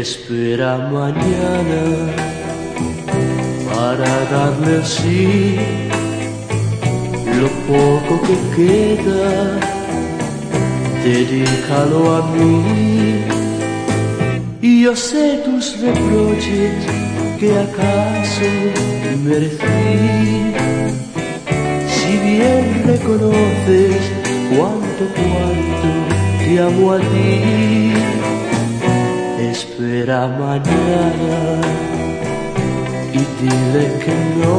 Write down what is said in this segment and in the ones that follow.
espera mañana para darle sí lo poco que queda, dedícalo a mí. Y yo sé tus reproches que acaso merecí, si bien reconoces cuánto, cuánto te amo a ti espera mañana y dile que no,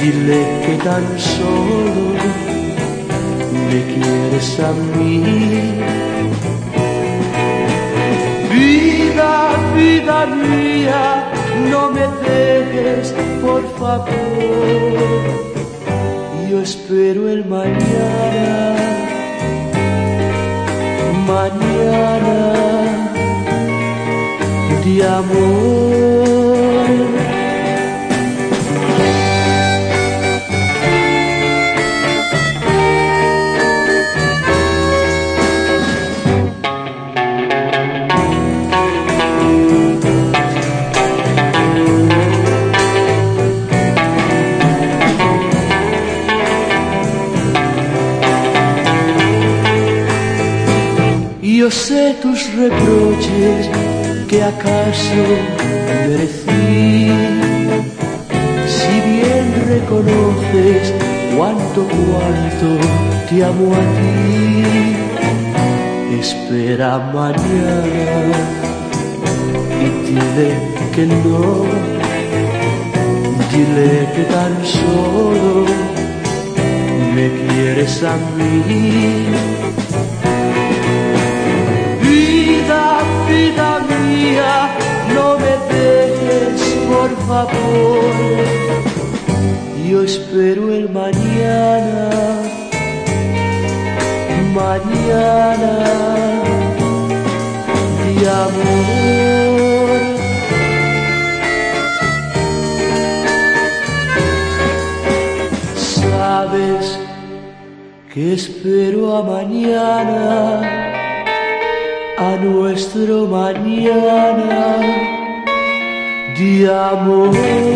dile que tan solo me quieres a mí. Vida, vida mía, no me dejes, por favor. Yo espero el mañana mañana de amor. Yo sé tus reproches que acaso merecí. Si bien reconoces cuánto, cuánto te amo a ti, espera mañana y dile que no, dile que tan solo me quieres a mí por favor. Yo espero el mañana, mañana de amor. Sabes que espero a mañana a nuestro mañana de amor.